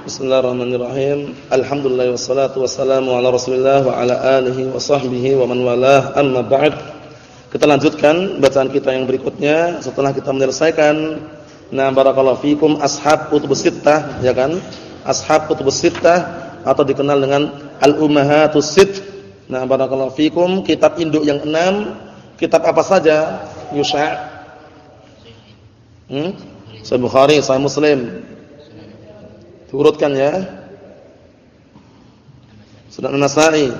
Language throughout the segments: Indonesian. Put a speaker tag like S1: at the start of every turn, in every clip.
S1: Bismillahirrahmanirrahim. Alhamdulillah wassalatu wassalamu ala Rasulillah wa ala alihi wa sahbihi wa man walah. Amma ba'd. Kita lanjutkan bacaan kita yang berikutnya setelah kita menyelesaikan na barakallahu fikum ashab kutubus sittah ya kan? Ashab kutubus sittah atau dikenal dengan al-ummahatus sitt. Nah, barakallahu fikum kitab induk yang enam, kitab apa saja? Yusha' Hmm? Sahih Bukhari, Sahih Muslim, Diurutkan ya. Sunan An-Nasa'i.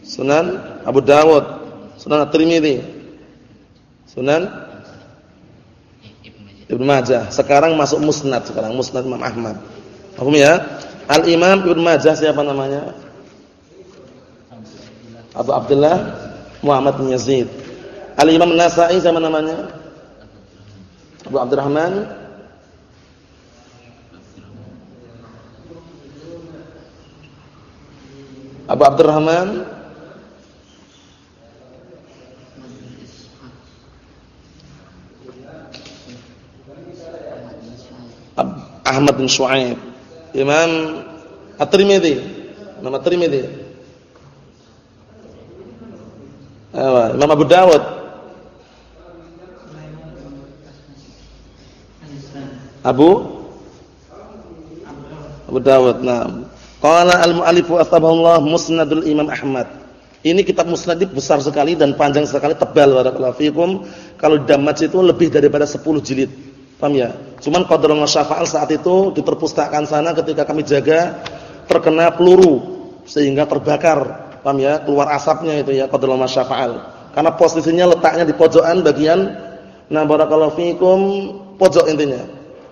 S1: Sunan Abu Dawud, Sunan At-Tirmidzi. Sunan Ibnu Majah. Sekarang masuk Musnad sekarang, Musnad Imam Ahmad. Paham ya? Al-Imam Ibnu Majah siapa namanya? Abu Abdullah Muhammad bin Yazid. Al-Imam An-Nasa'i siapa namanya? Abu Abdurrahman Abdurrahman. Ahmad bin Shu'aib. Imam At-Tirmidzi Imam At-Tirmidzi Imam Abu Dawud. Abu? Abu Dawud nah Qala al-mu'allifu asbahullah Musnadul Imam Ahmad. Ini kitab musnad besar sekali dan panjang sekali, tebal barakallahu fikum. Kalau damat itu lebih daripada 10 jilid. Paham ya? Cuman qadarul syafa'al saat itu di perpustakaan sana ketika kami jaga terkena peluru sehingga terbakar. Paham ya? Keluar asapnya itu ya qadarul syafa'al. Karena posisinya letaknya di pojokan bagian nah barakallahu fikum pojok intinya.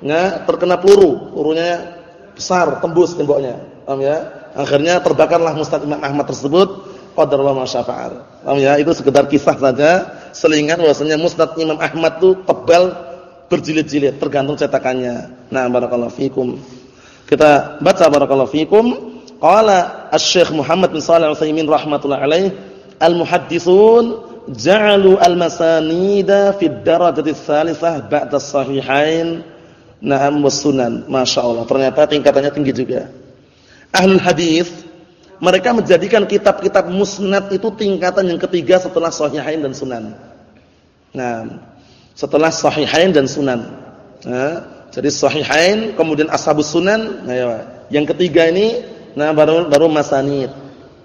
S1: Nah, terkena peluru, pelurunya besar tembus temboknya. Paham ya? Akhirnya terbakarlah Mustad Imam Ahmad tersebut qadarullah ma syafa'al. Paham ya? Itu sekedar kisah saja, selingan bahwasanya Musnad Imam Ahmad itu tebal berjilid-jilid tergantung cetakannya. Nah, barakallahu fikum. Kita baca barakallahu fikum. Qala Asy-Syaikh Muhammad bin Shalih Al-Utsaimin rahimatullah alaih, al-muhaddisun ja'alu al-masanida fi ad-darajati ats-tsalitsah ba'da as-sahihain. Na'am was sunan. Masyaallah, ternyata tingkatannya tinggi juga ahlul hadis mereka menjadikan kitab-kitab musnad itu tingkatan yang ketiga setelah sahihain dan sunan. Nah, setelah sahihain dan sunan. Nah, jadi sahihain kemudian ashabus sunan, nah ya, yang ketiga ini nah baru baru masanid.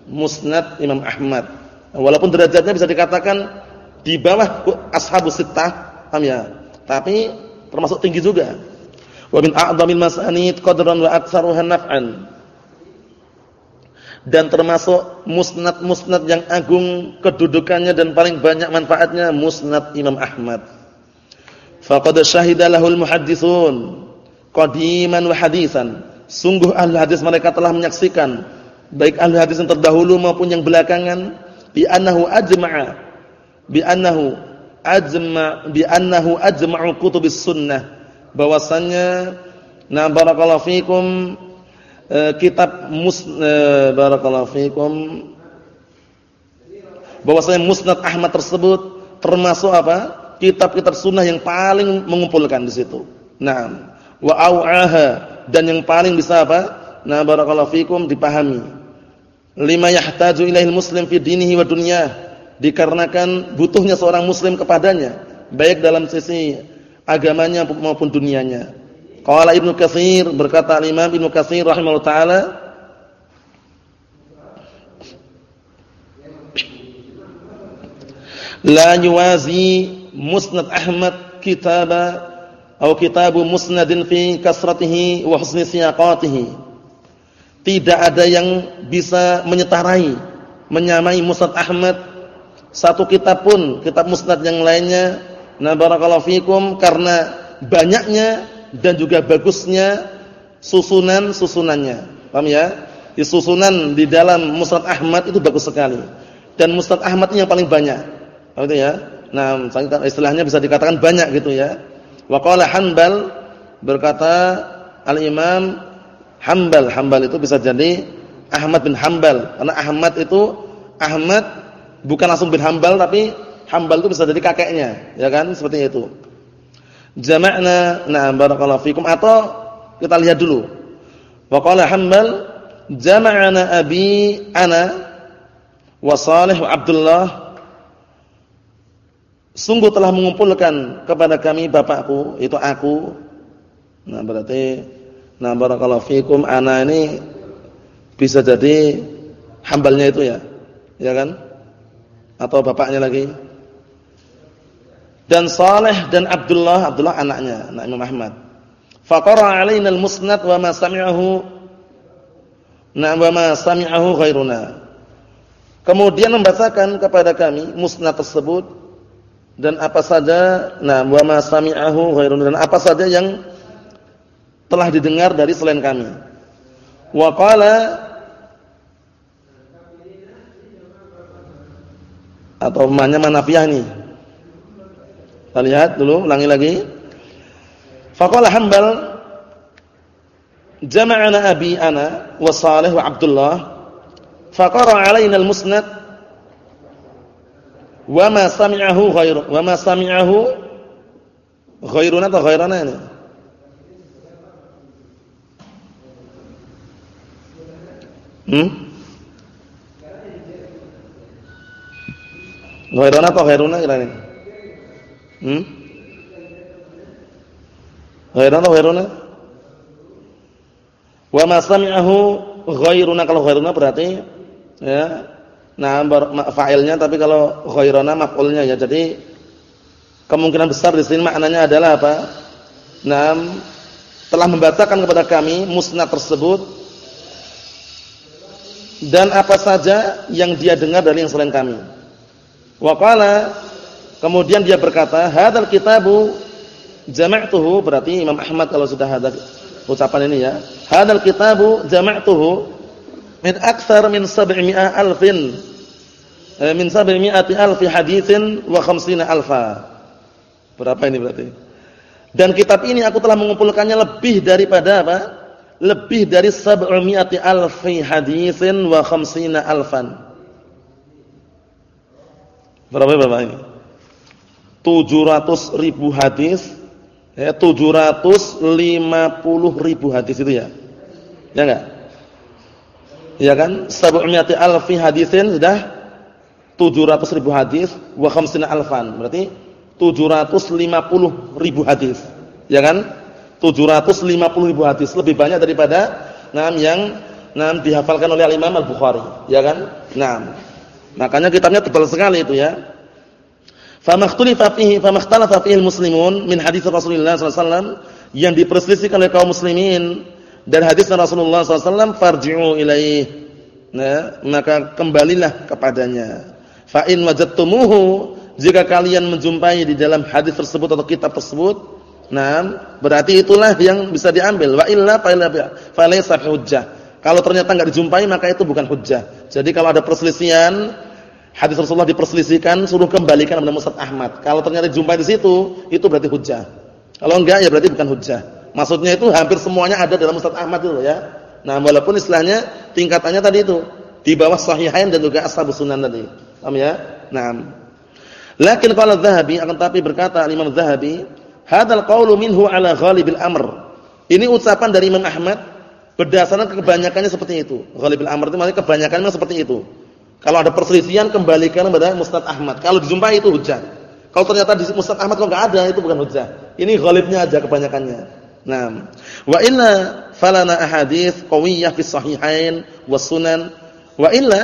S1: Musnad Imam Ahmad. walaupun derajatnya bisa dikatakan di bawah ashabus sittah, paham ya? Tapi termasuk tinggi juga. Wa min a'dhamil masanid qadran wa aktsaruha naf'an dan termasuk musnad-musnad yang agung kedudukannya dan paling banyak manfaatnya musnad Imam Ahmad. Faqad syahida lahul muhaddisun qadiman wa hadisan. Sungguh ahli hadis mereka telah menyaksikan baik ahli hadis yang terdahulu maupun yang belakangan bi annahu ajma'a bi annahu ajma bi annahu ajma'u kutubis sunnah bahwasanya na barakallahu fikum Eh, kitab mus eh, barakallahu fikum bahwasanya Musnad Ahmad tersebut termasuk apa? kitab-kitab sunnah yang paling mengumpulkan di situ. Nah, wa au'aha dan yang paling bisa apa? Nah, barakallahu fikum dipahami. Lima yahtaju ilaihil muslim fi dinihi wa dunyah. Dikarenakan butuhnya seorang muslim kepadanya, baik dalam sisi agamanya maupun dunianya. Qala Ibnu Katsir berkata Imam Ibnu Katsir rahimahullah taala La yuwazi Musnad Ahmad kitaba atau kitabu musnadin fi kasratihi wa husni siyaqatihi. Tidak ada yang bisa menyetarai, menyamai Musnad Ahmad satu kitab pun, kitab musnad yang lainnya. Na barakallahu fikum karena banyaknya dan juga bagusnya susunan-susunannya. Paham ya? Di susunan di dalam Musnad Ahmad itu bagus sekali. Dan Musnad Ahmad ini yang paling banyak. Paham itu ya? Nah, istilahnya bisa dikatakan banyak gitu ya. Wa qala Hanbal berkata Al-Imam Hanbal, Hanbal itu bisa jadi Ahmad bin Hanbal. Karena Ahmad itu Ahmad bukan langsung bin Hanbal tapi Hanbal itu bisa jadi kakeknya, ya kan? Seperti itu jama'na na'am barakallahu fikum. Atau Kita lihat dulu. Wa qala Hambal jama'ana abi ana wa Salih wa Abdullah. Sungguh telah mengumpulkan kepada kami bapakku itu aku. Nah berarti nah barakallahu fikum ana ini bisa jadi hambalnya itu ya. Ya kan? Atau bapaknya lagi dan Saleh dan Abdullah Abdullah anaknya anak Imam Ahmad faqara alaina al-musnad wa ma sami'ahu na wa ma sami'ahu ghairuna Kemudian membacakan kepada kami musnad tersebut dan apa saja nah wa ma sami'ahu ghairun dan apa saja yang telah didengar dari selain kami. Wa qala atau mana manafiyah ini. Kita lihat dulu, ulangi lagi. Faqala Hambal jama'ana abi ana wa Salih wa Abdullah faqara alaina al-musnad wa ma sami'ahu ghairu wa ma sami'ahu ghairuna atau ghairana ini hmm ghairana atau ghairuna kira ini hmm ghairana ghairuna wa ma sami'ahu ghairuna kalau ghairuna berarti Ya. Nah, fa'ilnya tapi kalau ghairana maf'ulnya ya. Jadi kemungkinan besar di sini maknanya adalah apa? Nah, telah membacakan kepada kami musnad tersebut dan apa saja yang dia dengar dari yang selain kami. Wa qala kemudian dia berkata, "Hadzal kitabu jama'tuhu" berarti Imam Ahmad kalau sudah ada ucapan ini ya. "Hadzal kitabu jama'tuhu" min akthar min sab'imi'a alfin eh, min sab'imi'ati alfi hadithin wa khamsina alfa. Berapa ini berarti? Dan kitab ini aku telah mengumpulkannya lebih daripada apa? Lebih dari sab'imi'ati alfi hadithin wa khamsina alfan. Berapa berapa ini? 700 ribu hadis ya 750 ribu hadis itu ya. Ya enggak? ya kan? Sab'umiyati alfi hadisin sudah 700 ribu hadis wa khamsina alfan. Berarti 750 ribu hadis. Ya kan? 750 ribu hadis lebih banyak daripada nam yang nam dihafalkan oleh Imam Al-Bukhari, ya kan? Naam. Makanya kitabnya tebal sekali itu ya. Famakhtalifa fihi famakhtalafa fihi al-muslimun min hadis Rasulullah wasallam yang diperselisihkan oleh kaum muslimin dan hadis Rasulullah SAW farji'u ilaih nah, maka kembalilah kepadanya. Fa in wajadtumuhu jika kalian menjumpai di dalam hadis tersebut atau kitab tersebut nah berarti itulah yang bisa diambil. Wa illa fa laysa hujjah. Kalau ternyata enggak dijumpai maka itu bukan hujjah. Jadi kalau ada perselisihan hadis Rasulullah diperselisihkan suruh kembalikan kepada Musnad Ahmad kalau ternyata dijumpai di situ itu berarti hujjah kalau enggak ya berarti bukan hujjah Maksudnya itu hampir semuanya ada dalam Ustaz Ahmad itu ya. Nah, walaupun istilahnya tingkatannya tadi itu di bawah sahihain dan juga ashabus sunan tadi. Paham ya? Nah. Lakin qala Dzahabi akan tapi berkata Imam Dzahabi, hadzal qaulu minhu ala ghalibil amr. Ini ucapan dari Imam Ahmad berdasarkan kebanyakannya seperti itu. Ghalibil amr itu maksudnya kebanyakannya seperti itu. Kalau ada perselisihan kembalikan kepada Mustad Ahmad. Kalau dijumpai itu hujah. Kalau ternyata di Mustad Ahmad kok enggak ada itu bukan hujah. Ini ghalibnya aja kebanyakannya. Naam. Wa inna falana ahadits qawiyyah fi sahihain was sunan. Wa illa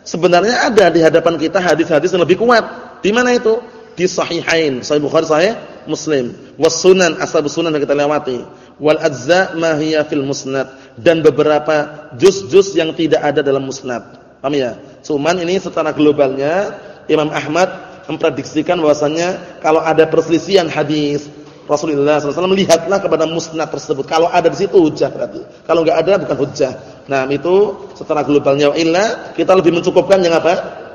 S1: sebenarnya ada di hadapan kita hadis-hadis yang lebih kuat. Di mana itu? Di sahihain, Sahih Bukhari, Sahih Muslim, was sunan, ashabus sunan yang kita lewati. Wal ajza ma fil musnad dan beberapa juz-juz yang tidak ada dalam musnad. Paham ya? Cuman ini secara globalnya Imam Ahmad memprediksikan bahwasannya kalau ada perselisihan hadis Rasulullah SAW melihatlah kepada musnad tersebut. Kalau ada di situ hujah berarti. Kalau enggak ada bukan hujah. Nah, itu secara globalnya illa kita lebih mencukupkan yang apa?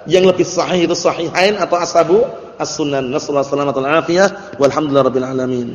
S1: Yang lebih sahih itu sahihain atau ashabu as-sunan. Nasallahu alaihi wasallam walhamdulillahirabbil alamin.